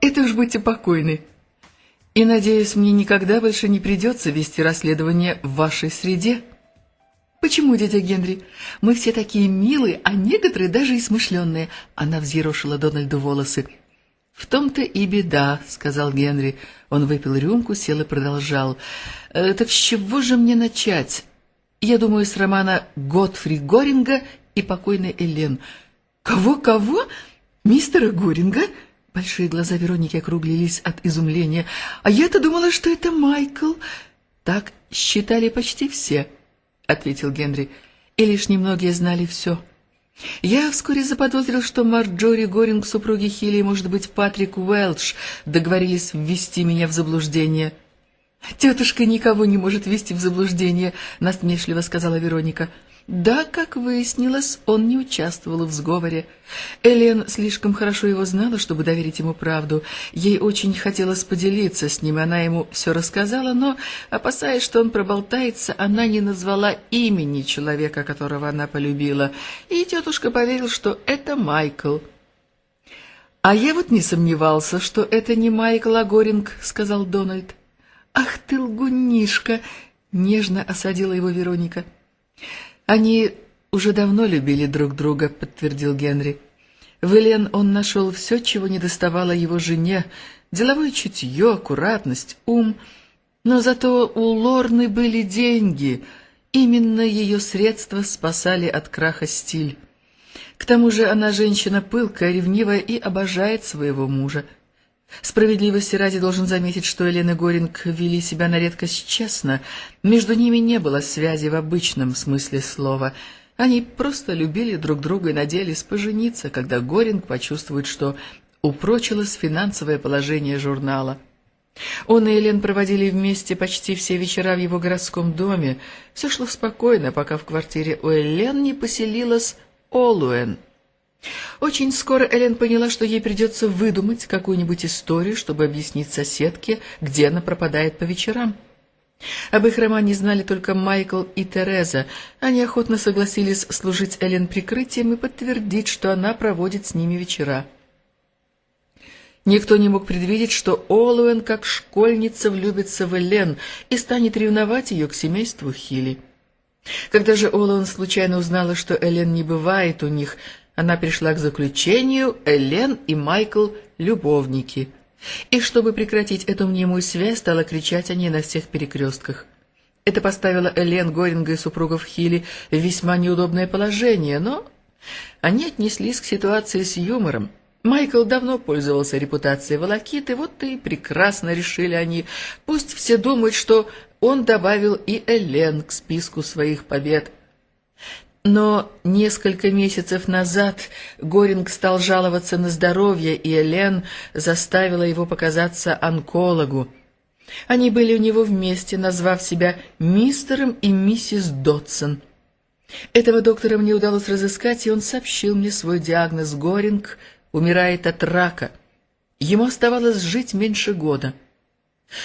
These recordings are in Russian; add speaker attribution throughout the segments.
Speaker 1: Это уж будьте покойны. И, надеюсь, мне никогда больше не придется вести расследование в вашей среде. Почему, дядя Генри? Мы все такие милые, а некоторые даже и смышленные. Она взъерошила Дональду волосы. «В том-то и беда», — сказал Генри. Он выпил рюмку, сел и продолжал. «Э, «Так с чего же мне начать? Я думаю, с романа Готфри Горинга и покойной Элен». «Кого-кого? Мистера Горинга?» Большие глаза Вероники округлились от изумления. «А я-то думала, что это Майкл». «Так считали почти все», — ответил Генри. «И лишь немногие знали все». Я вскоре заподозрил, что Марджори Горинг, супруги Хилли может быть, Патрик Уэлдж договорились ввести меня в заблуждение. «Тетушка никого не может ввести в заблуждение», — насмешливо сказала Вероника. Да, как выяснилось, он не участвовал в сговоре. Элен слишком хорошо его знала, чтобы доверить ему правду. Ей очень хотелось поделиться с ним, она ему все рассказала, но, опасаясь, что он проболтается, она не назвала имени человека, которого она полюбила, и тетушка поверила, что это Майкл. «А я вот не сомневался, что это не Майкл, а Горинг», — сказал Дональд. «Ах ты лгунишка!» — нежно осадила его Вероника. «Они уже давно любили друг друга», — подтвердил Генри. В Элен он нашел все, чего не доставало его жене, деловое чутье, аккуратность, ум. Но зато у Лорны были деньги. Именно ее средства спасали от краха стиль. К тому же она женщина пылкая, ревнивая и обожает своего мужа. Справедливости ради должен заметить, что Элен и Горинг вели себя на редкость честно. Между ними не было связи в обычном смысле слова. Они просто любили друг друга и надеялись пожениться, когда Горинг почувствует, что упрочилось финансовое положение журнала. Он и Элен проводили вместе почти все вечера в его городском доме. Все шло спокойно, пока в квартире у Элен не поселилась Олуэн — очень скоро Элен поняла, что ей придется выдумать какую-нибудь историю, чтобы объяснить соседке, где она пропадает по вечерам. Об их романе знали только Майкл и Тереза. Они охотно согласились служить Элен прикрытием и подтвердить, что она проводит с ними вечера. Никто не мог предвидеть, что Олуэн, как школьница, влюбится в Элен и станет ревновать ее к семейству Хилли. Когда же Олуэн случайно узнала, что Элен не бывает у них, она пришла к заключению Элен и Майкл — любовники. И чтобы прекратить эту мнимую связь, стала кричать о ней на всех перекрестках. Это поставило Элен, Горинга и супругов Хилли в весьма неудобное положение, но они отнеслись к ситуации с юмором. Майкл давно пользовался репутацией волокиты, вот и прекрасно решили они. Пусть все думают, что он добавил и Элен к списку своих побед. Но несколько месяцев назад Горинг стал жаловаться на здоровье, и Элен заставила его показаться онкологу. Они были у него вместе, назвав себя мистером и миссис Дотсон. Этого доктора мне удалось разыскать, и он сообщил мне свой диагноз. Горинг умирает от рака. Ему оставалось жить меньше года.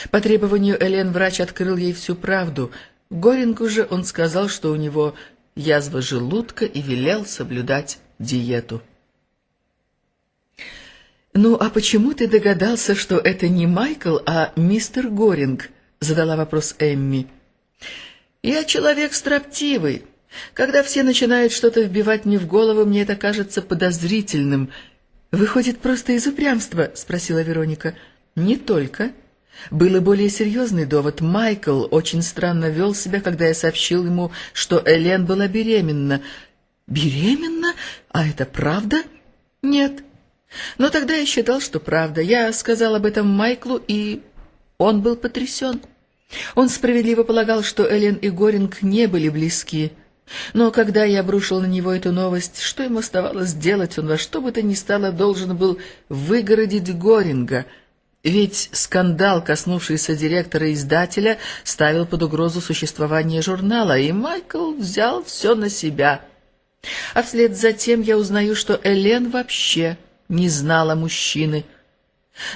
Speaker 1: По требованию Элен врач открыл ей всю правду. Горингу же он сказал, что у него язва желудка и велел соблюдать диету. «Ну, а почему ты догадался, что это не Майкл, а мистер Горинг?» — задала вопрос Эмми. «Я человек строптивый. Когда все начинают что-то вбивать мне в голову, мне это кажется подозрительным. Выходит, просто из упрямства?» — спросила Вероника. «Не только. Был и более серьезный довод. Майкл очень странно вел себя, когда я сообщил ему, что Элен была беременна. «Беременна? А это правда?» «Нет. Но тогда я считал, что правда. Я сказал об этом Майклу, и он был потрясен. Он справедливо полагал, что Элен и Горинг не были близки. Но когда я обрушил на него эту новость, что ему оставалось делать? Он во что бы то ни стало должен был выгородить Горинга — ведь скандал, коснувшийся директора издателя, ставил под угрозу существование журнала, и Майкл взял все на себя. А вслед за тем я узнаю, что Элен вообще не знала мужчины.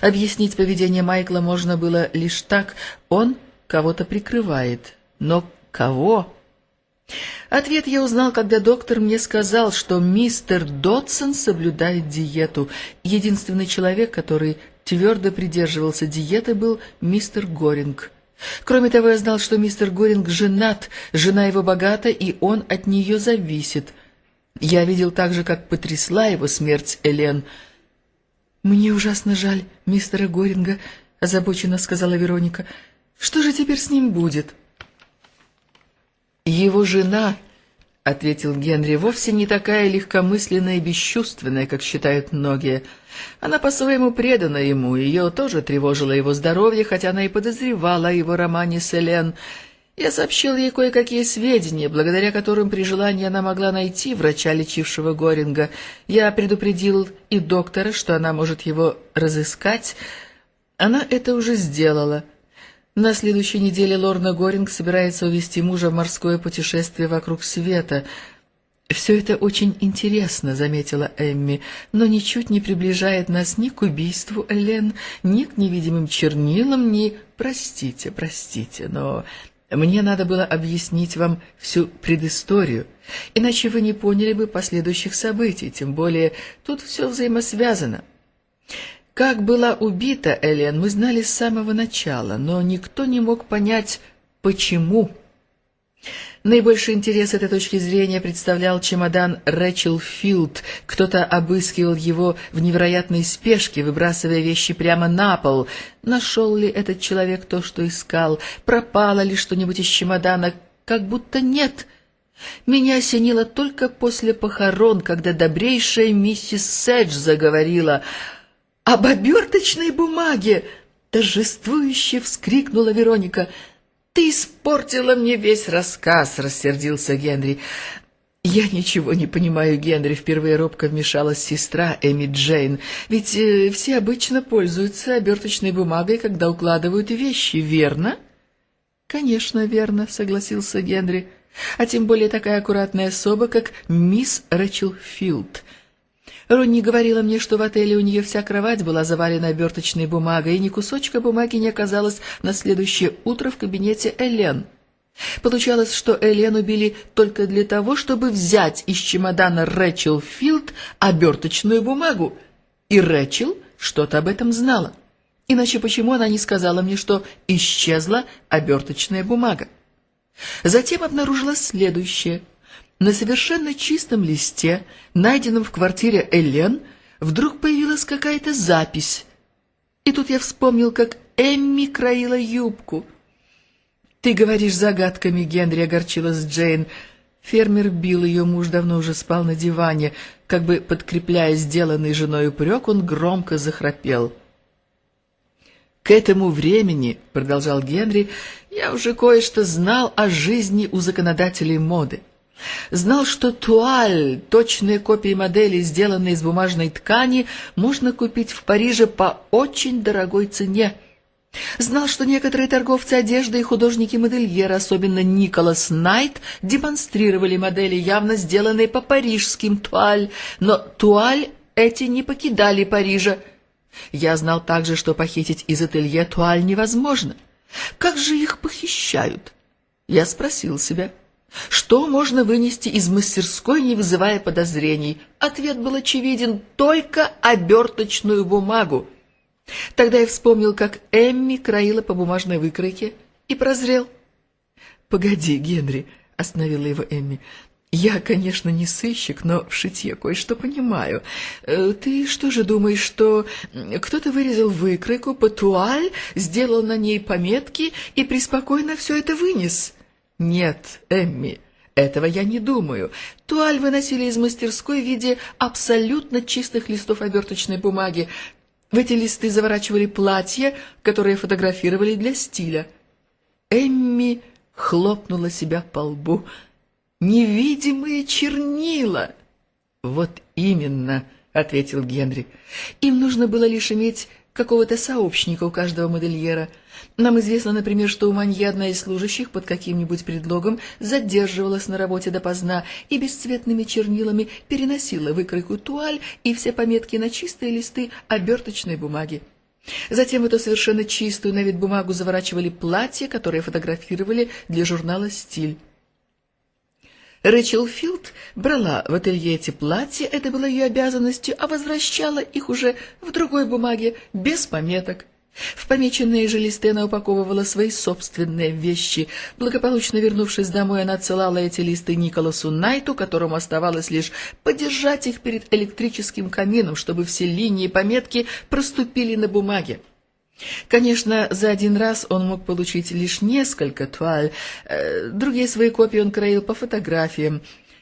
Speaker 1: Объяснить поведение Майкла можно было лишь так, он кого-то прикрывает. Но кого? Ответ я узнал, когда доктор мне сказал, что мистер Дотсон соблюдает диету, единственный человек, который твердо придерживался диеты, был мистер Горинг. Кроме того, я знал, что мистер Горинг женат, жена его богата, и он от нее зависит. Я видел также, как потрясла его смерть Элен. «Мне ужасно жаль мистера Горинга», — озабоченно сказала Вероника. «Что же теперь с ним будет?» «Его жена», — ответил Генри, — «вовсе не такая легкомысленная и бесчувственная, как считают многие. Она по-своему предана ему, ее тоже тревожило его здоровье, хотя она и подозревала о его романе с Элен. Я сообщил ей кое-какие сведения, благодаря которым при желании она могла найти врача, лечившего Горинга. Я предупредил и доктора, что она может его разыскать. Она это уже сделала». На следующей неделе Лорна Горинг собирается увезти мужа в морское путешествие вокруг света. «Все это очень интересно», — заметила Эмми, «но ничуть не приближает нас ни к убийству Элен, ни к невидимым чернилам, ни... Простите, простите, но мне надо было объяснить вам всю предысторию, иначе вы не поняли бы последующих событий, тем более тут все взаимосвязано». Как была убита Элен, мы знали с самого начала, но никто не мог понять, почему. Наибольший интерес этой точки зрения представлял чемодан Рэчел Филд. Кто-то обыскивал его в невероятной спешке, выбрасывая вещи прямо на пол. Нашел ли этот человек то, что искал? Пропало ли что-нибудь из чемодана? Как будто нет. Меня осенило только после похорон, когда добрейшая миссис Седж заговорила — об оберточной бумаге!» — торжествующе вскрикнула Вероника. «Ты испортила мне весь рассказ!» — рассердился Генри. «Я ничего не понимаю, Генри», — впервые робко вмешалась сестра Эми Джейн. «Ведь э, все обычно пользуются оберточной бумагой, когда укладывают вещи, верно?» «Конечно, верно», — согласился Генри. «А тем более такая аккуратная особа, как мисс Рэчел Филд». Ронни говорила мне, что в отеле у нее вся кровать была завалена оберточной бумагой, и ни кусочка бумаги не оказалось на следующее утро в кабинете Элен. Получалось, что Элен убили только для того, чтобы взять из чемодана Рэчел Филд оберточную бумагу. И Рэчел что-то об этом знала. Иначе почему она не сказала мне, что исчезла оберточная бумага? Затем обнаружилось следующее — на совершенно чистом листе, найденном в квартире Элен, вдруг появилась какая-то запись. И тут я вспомнил, как Эмми краила юбку. «Ты говоришь загадками, Генри», — огорчилась Джейн. Фермер бил ее, муж давно уже спал на диване. Как бы подкрепляя сделанный женой упрек, он громко захрапел. «К этому времени, — продолжал Генри, — я уже кое-что знал о жизни у законодателей моды. Знал, что туаль, точные копии модели, сделанные из бумажной ткани, можно купить в Париже по очень дорогой цене. Знал, что некоторые торговцы одежды и художники-модельеры, особенно Николас Найт, демонстрировали модели, явно сделанные по парижским туаль, но туаль эти не покидали Парижа. Я знал также, что похитить из ателье туаль невозможно. Как же их похищают? Я спросил себя. Что можно вынести из мастерской, не вызывая подозрений? Ответ был очевиден — только оберточную бумагу. Тогда я вспомнил, как Эмми краила по бумажной выкройке и прозрел. — Погоди, Генри, — остановила его Эмми. — Я, конечно, не сыщик, но в шитье кое-что понимаю. Э, ты что же думаешь, что кто-то вырезал выкройку по туаль, сделал на ней пометки и преспокойно все это вынес? — «Нет, Эмми, этого я не думаю. Туаль выносили из мастерской в виде абсолютно чистых листов оберточной бумаги. В эти листы заворачивали платья, которые фотографировали для стиля». Эмми хлопнула себя по лбу. «Невидимые чернила!» «Вот именно», — ответил Генри. «Им нужно было лишь иметь какого-то сообщника у каждого модельера. Нам известно, например, что у Манье одна из служащих под каким-нибудь предлогом задерживалась на работе допоздна и бесцветными чернилами переносила выкройку туаль и все пометки на чистые листы оберточной бумаги. Затем в эту совершенно чистую на вид бумагу заворачивали платья, которые фотографировали для журнала «Стиль». Рэчел Филд брала в ателье эти платья, это было ее обязанностью, а возвращала их уже в другой бумаге, без пометок. В помеченные же листы она упаковывала свои собственные вещи. Благополучно вернувшись домой, она отсылала эти листы Николасу Найту, которому оставалось лишь подержать их перед электрическим камином, чтобы все линии и пометки проступили на бумаге. Конечно, за один раз он мог получить лишь несколько туаль, э, другие свои копии он краил по фотографиям.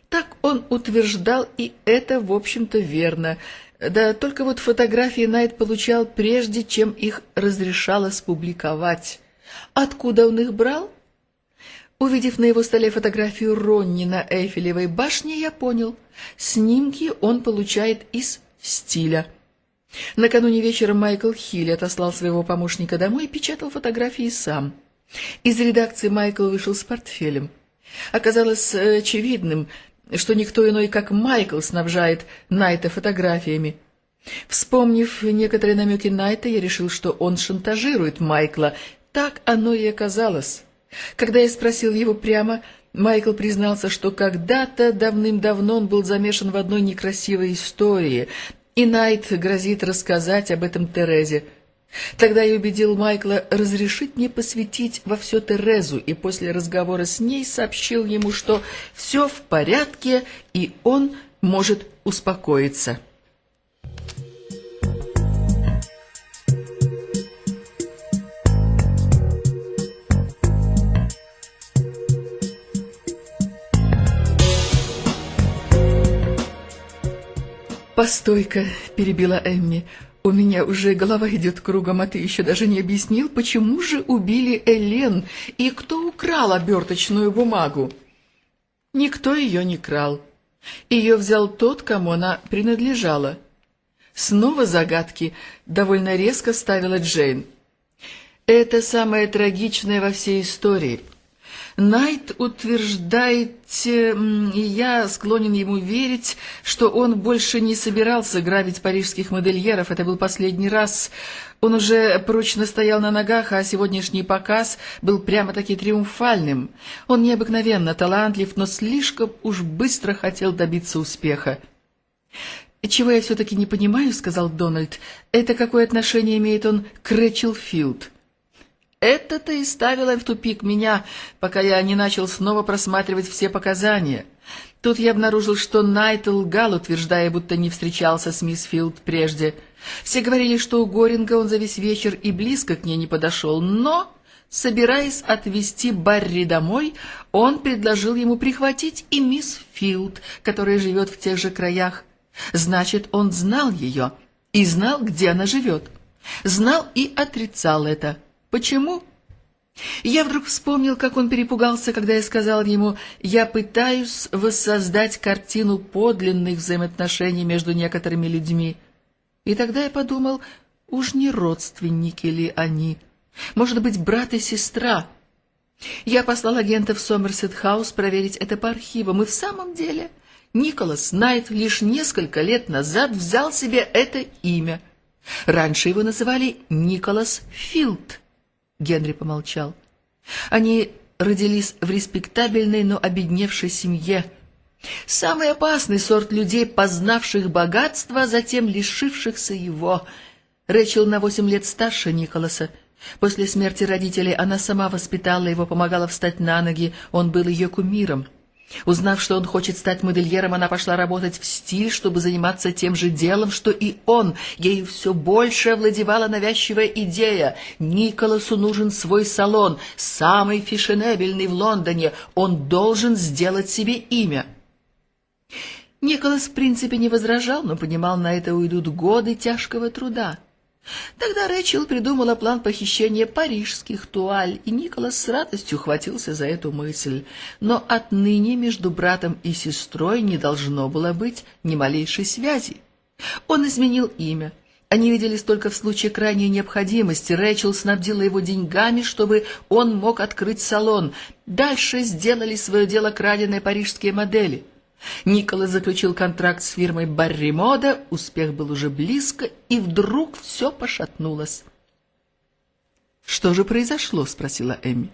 Speaker 1: Так он утверждал, и это, в общем-то, верно. Да только вот фотографии Найт получал прежде, чем их разрешалось публиковать. Откуда он их брал? Увидев на его столе фотографию Ронни на Эйфелевой башне, я понял. Снимки он получает из стиля. Накануне вечером Майкл Хилли отослал своего помощника домой и печатал фотографии сам. Из редакции Майкл вышел с портфелем. Оказалось э, очевидным, что никто иной, как Майкл, снабжает Найта фотографиями. Вспомнив некоторые намеки Найта, я решил, что он шантажирует Майкла. Так оно и оказалось. Когда я спросил его прямо, Майкл признался, что когда-то давным-давно он был замешан в одной некрасивой истории, и Найт грозит рассказать об этом Терезе. Тогда я убедил Майкла разрешить мне посвятить во все Терезу, и после разговора с ней сообщил ему, что все в порядке, и он может успокоиться. «Постой-ка», — перебила Эмми, — «у меня уже голова идет кругом, а ты еще даже не объяснил, почему же убили Элен и кто украл оберточную бумагу?» Никто ее не крал. Ее взял тот, кому она принадлежала. Снова загадки довольно резко ставила Джейн. Это самое трагичное во всей истории — Найт утверждает, и я склонен ему верить, что он больше не собирался грабить парижских модельеров. Это был последний раз. Он уже прочно стоял на ногах, а сегодняшний показ был прямо-таки триумфальным. Он необыкновенно талантлив, но слишком уж быстро хотел добиться успеха. «Чего я все-таки не понимаю, — сказал Дональд, — это какое отношение имеет он к Рэчел Филд?» Это-то и ставило в тупик меня, пока я не начал снова просматривать все показания. Тут я обнаружил, что Найт лгал, утверждая, будто не встречался с мисс Филд прежде. Все говорили, что у Горинга он за весь вечер и близко к ней не подошел, но, собираясь отвезти Барри домой, он предложил ему прихватить и мисс Филд, которая живет в тех же краях. Значит, он знал ее и знал, где она живет. Знал и отрицал это. Почему? Я вдруг вспомнил, как он перепугался, когда я сказал ему, «Я пытаюсь воссоздать картину подлинных взаимоотношений между некоторыми людьми». И тогда я подумал, уж не родственники ли они? Может быть, брат и сестра? Я послал агента в Сомерсет-хаус проверить это по архивам, и в самом деле Николас Найт лишь несколько лет назад взял себе это имя. Раньше его называли Николас Филд. Генри помолчал. Они родились в респектабельной, но обедневшей семье. Самый опасный сорт людей, познавших богатство, затем лишившихся его. Рэчел на восемь лет старше Николаса. После смерти родителей она сама воспитала его, помогала встать на ноги, он был ее кумиром. Узнав, что он хочет стать модельером, она пошла работать в стиль, чтобы заниматься тем же делом, что и он. Ей все больше овладевала навязчивая идея. Николасу нужен свой салон, самый фешенебельный в Лондоне. Он должен сделать себе имя. Николас в принципе не возражал, но понимал, на это уйдут годы тяжкого труда. Тогда Рэчел придумала план похищения парижских туаль, и Николас с радостью хватился за эту мысль. Но отныне между братом и сестрой не должно было быть ни малейшей связи. Он изменил имя. Они виделись только в случае крайней необходимости. Рэчел снабдила его деньгами, чтобы он мог открыть салон. Дальше сделали свое дело краденые парижские модели — Николас заключил контракт с фирмой Барри Мода, успех был уже близко, и вдруг все пошатнулось. «Что же произошло?» — спросила Эми.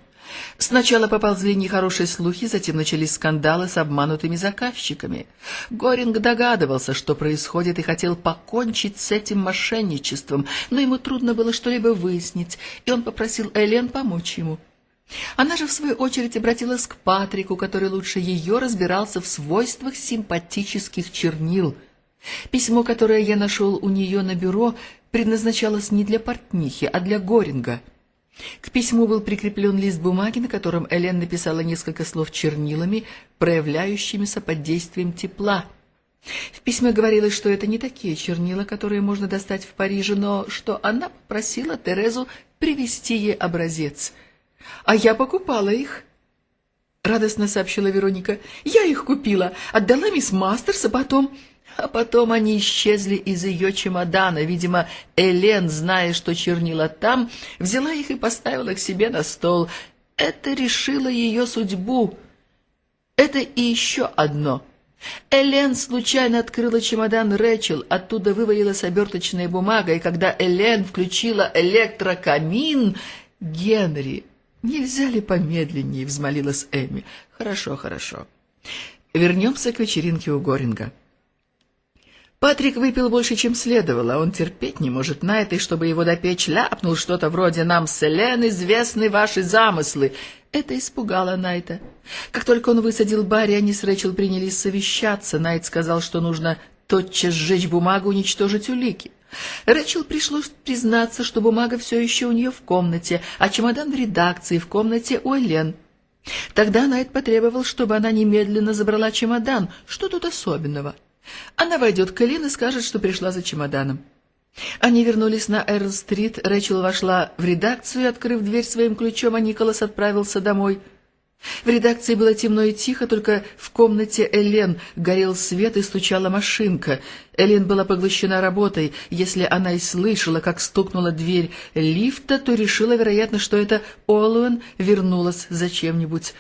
Speaker 1: Сначала поползли нехорошие слухи, затем начались скандалы с обманутыми заказчиками. Горинг догадывался, что происходит, и хотел покончить с этим мошенничеством, но ему трудно было что-либо выяснить, и он попросил Элен помочь ему. Она же, в свою очередь, обратилась к Патрику, который лучше ее разбирался в свойствах симпатических чернил. Письмо, которое я нашел у нее на бюро, предназначалось не для портнихи, а для Горинга. К письму был прикреплен лист бумаги, на котором Элен написала несколько слов чернилами, проявляющимися под действием тепла. В письме говорилось, что это не такие чернила, которые можно достать в Париже, но что она попросила Терезу привезти ей образец. «А я покупала их», — радостно сообщила Вероника. «Я их купила, отдала мисс Мастерс, а потом...» А потом они исчезли из ее чемодана. Видимо, Элен, зная, что чернила там, взяла их и поставила к себе на стол. Это решило ее судьбу. Это и еще одно. Элен случайно открыла чемодан Рэчел, оттуда вывалилась оберточная бумага, и когда Элен включила электрокамин... «Генри, нельзя ли помедленнее?» — взмолилась Эми. «Хорошо, хорошо. Вернемся к вечеринке у Горинга». Патрик выпил больше, чем следовало. Он терпеть не может на и чтобы его допечь ляпнул что-то вроде «Нам с Элен известны ваши замыслы». Это испугало Найта. Как только он высадил Барри, они с Рэчел принялись совещаться. Найт сказал, что нужно тотчас сжечь бумагу, уничтожить улики. Рэчел пришлось признаться, что бумага все еще у нее в комнате, а чемодан в редакции, в комнате у Элен. Тогда Найт потребовал, чтобы она немедленно забрала чемодан. Что тут особенного? Она войдет к Элин и скажет, что пришла за чемоданом. Они вернулись на Эрл-стрит, Рэчел вошла в редакцию, открыв дверь своим ключом, а Николас отправился домой. В редакции было темно и тихо, только в комнате Элен горел свет и стучала машинка. Элен была поглощена работой. Если она и слышала, как стукнула дверь лифта, то решила, вероятно, что это Олуэн вернулась за чем-нибудь.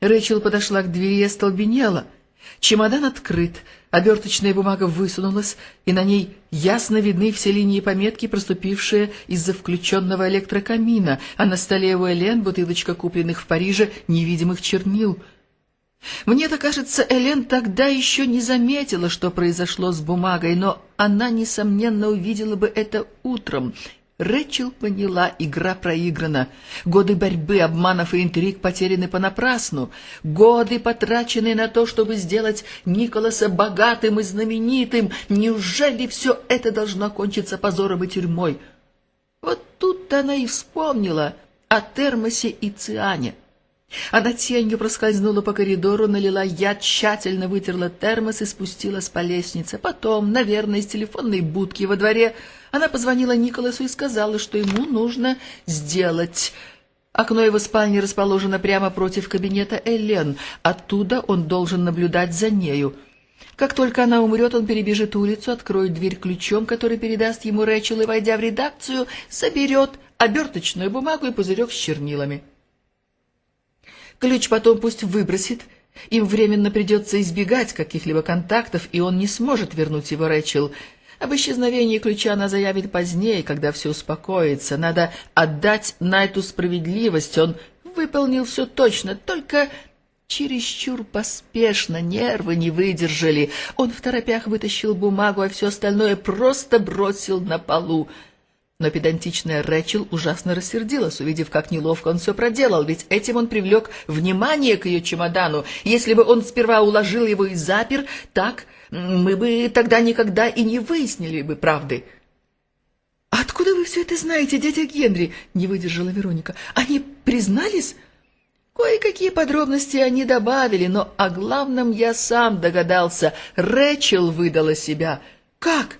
Speaker 1: Рэчел подошла к двери и остолбенела — Чемодан открыт, оберточная бумага высунулась, и на ней ясно видны все линии пометки, проступившие из-за включенного электрокамина, а на столе у Элен бутылочка купленных в Париже невидимых чернил. Мне-то кажется, Элен тогда еще не заметила, что произошло с бумагой, но она, несомненно, увидела бы это утром — Рэчел поняла, игра проиграна. Годы борьбы, обманов и интриг потеряны понапрасну. Годы, потраченные на то, чтобы сделать Николаса богатым и знаменитым. Неужели все это должно кончиться позором и тюрьмой? Вот тут-то она и вспомнила о термосе и циане. Она тенью проскользнула по коридору, налила яд, тщательно вытерла термос и спустилась по лестнице. Потом, наверное, из телефонной будки во дворе она позвонила Николасу и сказала, что ему нужно сделать... Окно его спальни расположено прямо против кабинета Элен. Оттуда он должен наблюдать за нею. Как только она умрет, он перебежит улицу, откроет дверь ключом, который передаст ему Рэчел, и, войдя в редакцию, соберет оберточную бумагу и пузырек с чернилами. Ключ потом пусть выбросит. Им временно придется избегать каких-либо контактов, и он не сможет вернуть его Рэчел. Об исчезновении ключа она заявит позднее, когда все успокоится. Надо отдать Найту справедливость. Он выполнил все точно, только чересчур поспешно, нервы не выдержали. Он в торопях вытащил бумагу, а все остальное просто бросил на полу. Но педантичная Рэчел ужасно рассердилась, увидев, как неловко он все проделал, ведь этим он привлек внимание к ее чемодану. Если бы он сперва уложил его и запер, так мы бы тогда никогда и не выяснили бы правды. — Откуда вы все это знаете, дядя Генри? — не выдержала Вероника. — Они признались? — Кое-какие подробности они добавили, но о главном я сам догадался. Рэчел выдала себя. — Как? —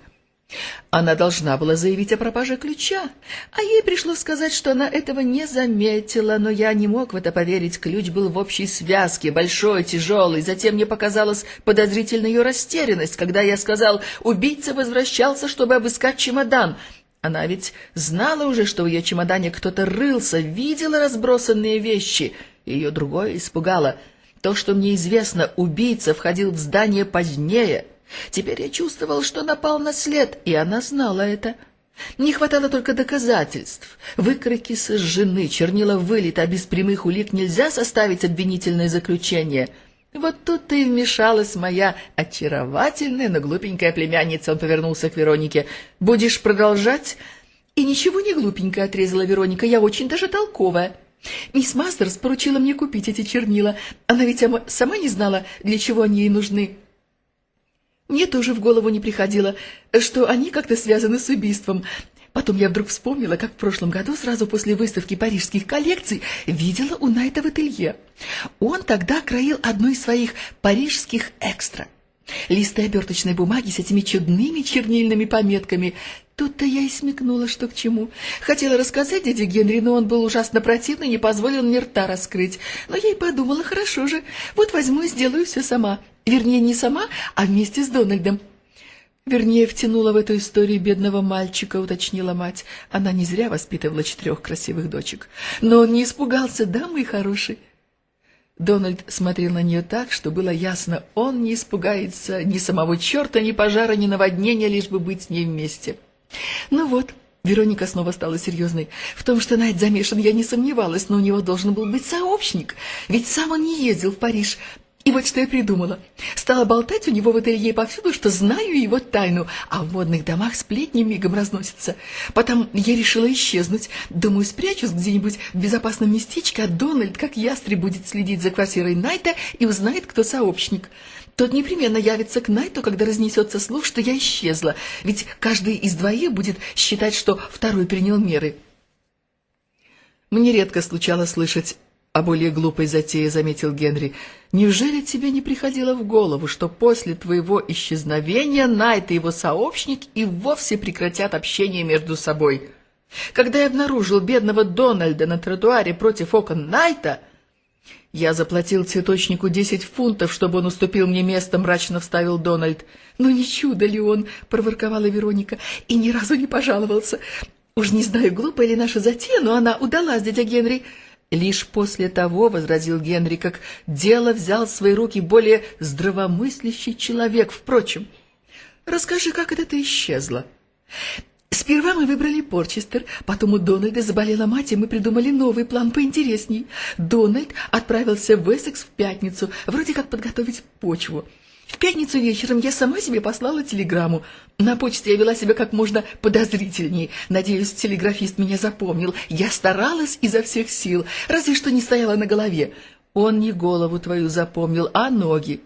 Speaker 1: она должна была заявить о пропаже ключа, а ей пришлось сказать, что она этого не заметила, но я не мог в это поверить. Ключ был в общей связке, большой, тяжелый. Затем мне показалась подозрительная ее растерянность, когда я сказал, убийца возвращался, чтобы обыскать чемодан. Она ведь знала уже, что в ее чемодане кто-то рылся, видела разбросанные вещи. Ее другое испугало. То, что мне известно, убийца входил в здание позднее — Теперь я чувствовал, что напал на след, и она знала это. Не хватало только доказательств. Выкройки сожжены, чернила вылиты, а без прямых улик нельзя составить обвинительное заключение. Вот тут и вмешалась моя очаровательная, но глупенькая племянница. Он повернулся к Веронике. «Будешь продолжать?» «И ничего не глупенькая», — отрезала Вероника. «Я очень даже толковая». Мисс Мастерс поручила мне купить эти чернила. Она ведь сама не знала, для чего они ей нужны. Мне тоже в голову не приходило, что они как-то связаны с убийством. Потом я вдруг вспомнила, как в прошлом году, сразу после выставки парижских коллекций, видела у Найта в ателье. Он тогда кроил одну из своих парижских экстра. Листы оберточной бумаги с этими чудными чернильными пометками. Тут-то я и смекнула, что к чему. Хотела рассказать дяде Генри, но он был ужасно противный, не позволил мне рта раскрыть. Но я и подумала, хорошо же, вот возьму и сделаю все сама. Вернее, не сама, а вместе с Дональдом. Вернее, втянула в эту историю бедного мальчика, уточнила мать. Она не зря воспитывала четырех красивых дочек. Но он не испугался, да, мой хороший? Дональд смотрел на нее так, что было ясно, он не испугается ни самого черта, ни пожара, ни наводнения, лишь бы быть с ней вместе. Ну вот, Вероника снова стала серьезной. В том, что Найт замешан, я не сомневалась, но у него должен был быть сообщник. Ведь сам он не ездил в Париж, и вот что я придумала. Стала болтать у него в ателье повсюду, что знаю его тайну, а в модных домах сплетни мигом разносятся. Потом я решила исчезнуть. Думаю, спрячусь где-нибудь в безопасном местечке, а Дональд, как ястреб, будет следить за квартирой Найта и узнает, кто сообщник. Тот непременно явится к Найту, когда разнесется слух, что я исчезла, ведь каждый из двоих будет считать, что второй принял меры. Мне редко случалось слышать о более глупой затее заметил Генри. «Неужели тебе не приходило в голову, что после твоего исчезновения Найт и его сообщник и вовсе прекратят общение между собой? Когда я обнаружил бедного Дональда на тротуаре против окон Найта, я заплатил цветочнику десять фунтов, чтобы он уступил мне место, мрачно вставил Дональд. «Ну не чудо ли он?» — проворковала Вероника. «И ни разу не пожаловался. Уж не знаю, глупая ли наша затея, но она удалась, дядя Генри». Лишь после того, — возразил Генри, — как дело взял в свои руки более здравомыслящий человек. Впрочем, расскажи, как это ты исчезла? Сперва мы выбрали Порчестер, потом у Дональда заболела мать, и мы придумали новый план поинтересней. Дональд отправился в Эссекс в пятницу, вроде как подготовить почву. В пятницу вечером я сама себе послала телеграмму. На почте я вела себя как можно подозрительней. Надеюсь, телеграфист меня запомнил. Я старалась изо всех сил, разве что не стояла на голове. Он не голову твою запомнил, а ноги.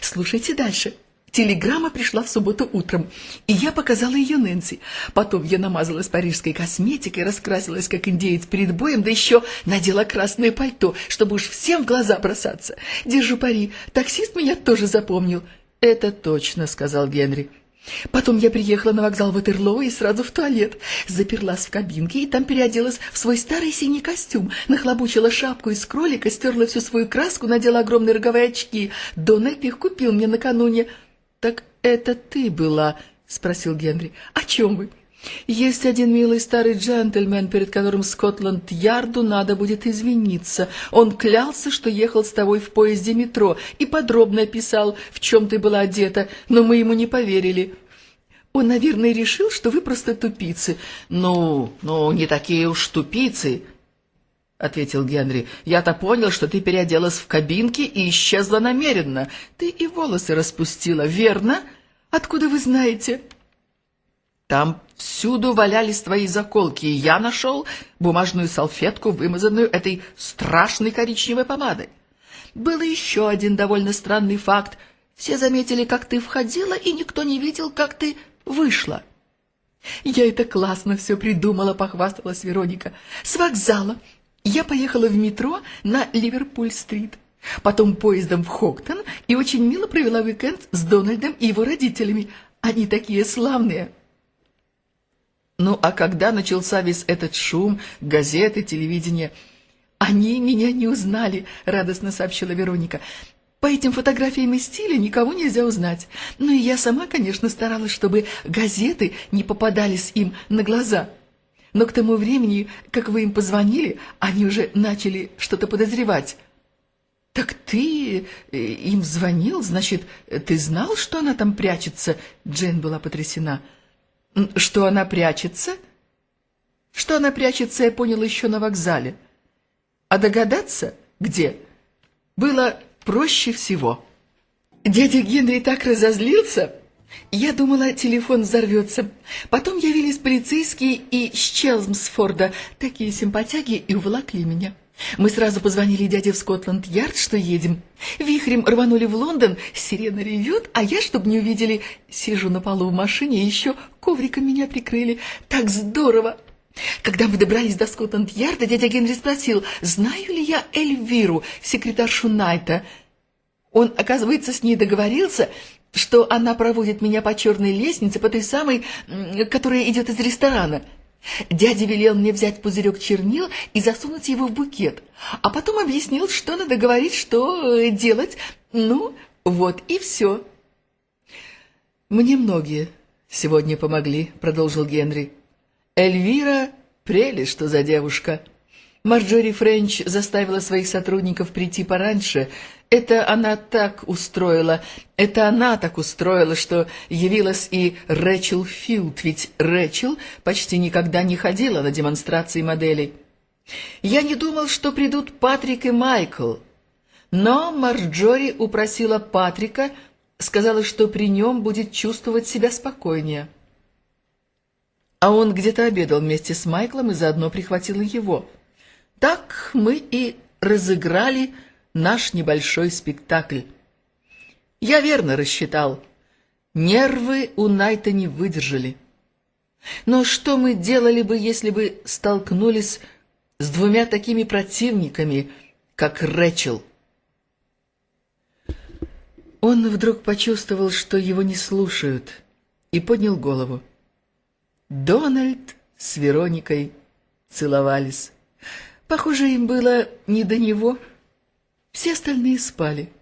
Speaker 1: Слушайте дальше. Телеграмма пришла в субботу утром, и я показала ее Нэнси. Потом я намазалась парижской косметикой, раскрасилась, как индеец перед боем, да еще надела красное пальто, чтобы уж всем в глаза бросаться. Держу пари, таксист меня тоже запомнил. «Это точно», — сказал Генри. Потом я приехала на вокзал Ватерлоо и сразу в туалет. Заперлась в кабинке и там переоделась в свой старый синий костюм, нахлобучила шапку из кролика, стерла всю свою краску, надела огромные роговые очки. Дональд их купил мне накануне. «Так это ты была?» — спросил Генри. «О чем вы?» «Есть один милый старый джентльмен, перед которым Скотланд-Ярду надо будет извиниться. Он клялся, что ехал с тобой в поезде метро и подробно описал, в чем ты была одета, но мы ему не поверили». «Он, наверное, решил, что вы просто тупицы». «Ну, ну, не такие уж тупицы», — ответил Генри. «Я-то понял, что ты переоделась в кабинке и исчезла намеренно. Ты и волосы распустила, верно? Откуда вы знаете?» Там всюду валялись твои заколки, и я нашел бумажную салфетку, вымазанную этой страшной коричневой помадой. Был еще один довольно странный факт. Все заметили, как ты входила, и никто не видел, как ты вышла. «Я это классно все придумала», — похвасталась Вероника. «С вокзала я поехала в метро на Ливерпуль-стрит, потом поездом в Хоктон и очень мило провела уикенд с Дональдом и его родителями. Они такие славные». Ну, а когда начался весь этот шум, газеты, телевидение... «Они меня не узнали», — радостно сообщила Вероника. «По этим фотографиям и стилю никого нельзя узнать. Ну и я сама, конечно, старалась, чтобы газеты не попадались им на глаза. Но к тому времени, как вы им позвонили, они уже начали что-то подозревать». «Так ты э, им звонил? Значит, ты знал, что она там прячется?» Джейн была потрясена. Что она прячется? Что она прячется, я понял еще на вокзале. А догадаться, где, было проще всего. Дядя Генри так разозлился. Я думала, телефон взорвется. Потом явились полицейские и с Челмсфорда, такие симпатяги, и уволокли меня. Мы сразу позвонили дяде в Скотланд-Ярд, что едем. Вихрем рванули в Лондон, сирена ревет, а я, чтобы не увидели, сижу на полу в машине, еще ковриком меня прикрыли. Так здорово! Когда мы добрались до Скотланд-Ярда, дядя Генри спросил, знаю ли я Эльвиру, секретаршу Найта. Он, оказывается, с ней договорился, что она проводит меня по черной лестнице, по той самой, которая идет из ресторана. Дядя велел мне взять пузырек чернил и засунуть его в букет, а потом объяснил, что надо говорить, что э, делать. Ну, вот и все. «Мне многие сегодня помогли», — продолжил Генри. «Эльвира — прелесть, что за девушка». Марджори Френч заставила своих сотрудников прийти пораньше. Это она так устроила, это она так устроила, что явилась и Рэчел Филд, ведь Рэчел почти никогда не ходила на демонстрации моделей. Я не думал, что придут Патрик и Майкл, но Марджори упросила Патрика, сказала, что при нем будет чувствовать себя спокойнее. А он где-то обедал вместе с Майклом и заодно прихватил его. Так мы и разыграли наш небольшой спектакль. Я верно рассчитал. Нервы у Найта не выдержали. Но что мы делали бы, если бы столкнулись с двумя такими противниками, как Рэчел? Он вдруг почувствовал, что его не слушают, и поднял голову. Дональд с Вероникой целовались. Похоже, им было не до него. Все остальные спали.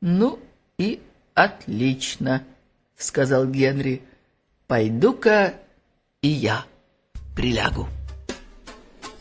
Speaker 1: «Ну и отлично», — сказал Генри. «Пойду-ка и я прилягу».